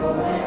Amen.